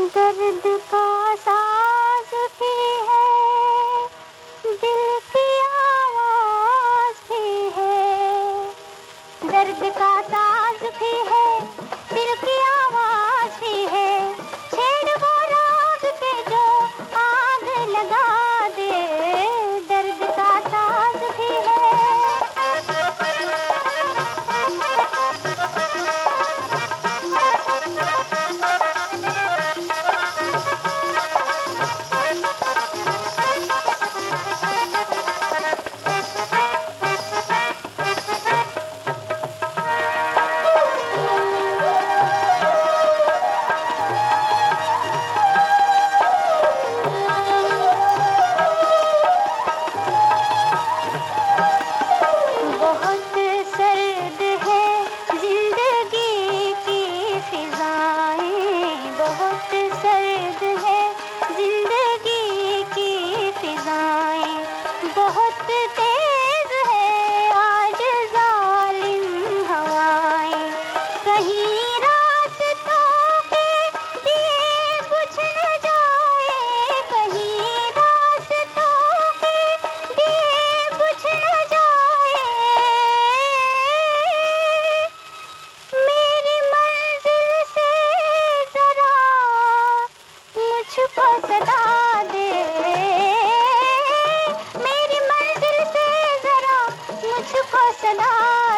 दर्द का साज भी है, दिल की आवाज़ भी है, दर्द का साज भी है। बहुत तेज है, आज जालिम हवाएँ। कहीं रात तो के दिए बुझ न जाए, कहीं रात तो के दिए कुछ न जाए। मेरी मंजिल से जरा मुझको सदा उसको सलाम